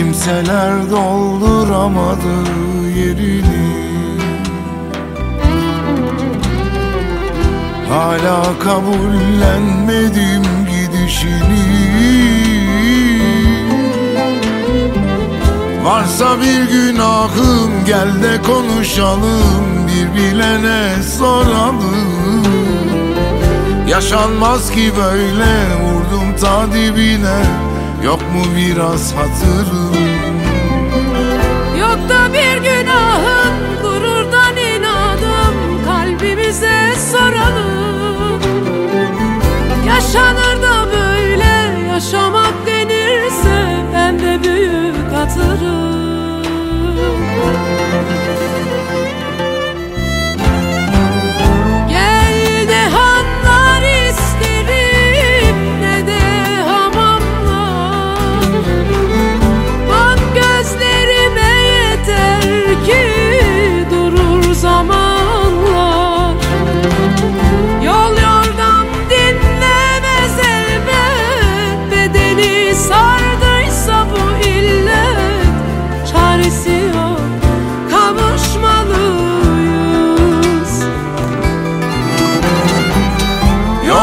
Kimseler dolduramadı yerini. Hala kabullenmedim gidişini. Varsa bir günahım gel de konuşalım Bir bilene soralım. Yaşanmaz ki böyle vurdum ta dibine Yok mu biraz hatırım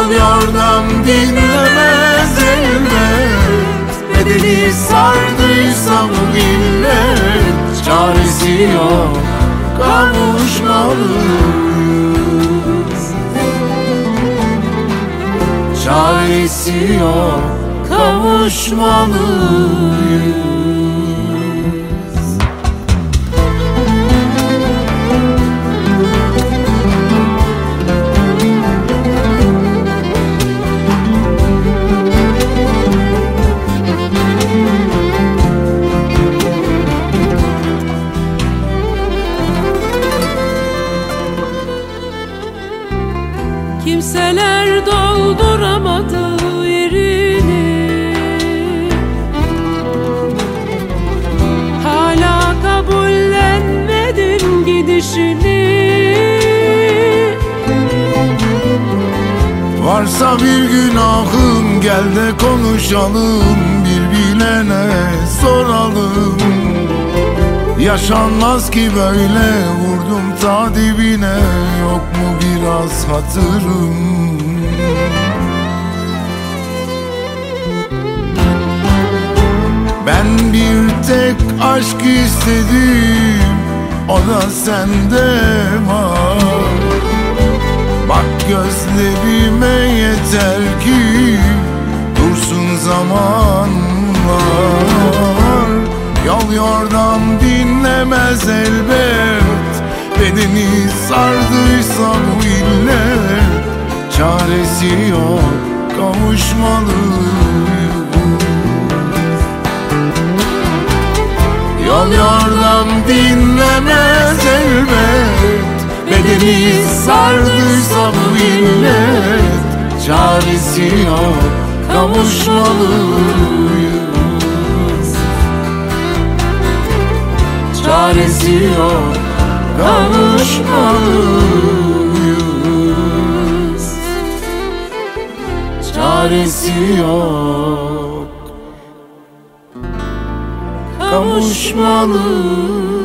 Yol yordam dinlemez elbet. Bedeni sardıysa bu illet Çaresi yok. Kavuşmalıyız. Çaresi yok. Kavuşmalıyız Kimseler dolduramadı yerini. Hala kabullenmedin gidişini. Varsa bir günahım gel de konuşalım Bir bilene soralım Yaşanmaz ki böyle vurdum ta dibine Yok mu biraz hatırım? Ben bir tek aşk istedim O da sende var. Bak gözlerime yeter ki Çaresi yok kavuşmalıyız. Yol yordam dinlemez elbet Bedeni sardıysa bu illet Çaresi yok kavuşmalıyız. Çaresi yok kavuşmalıyız Çaresi yok. Kavuşmalıyız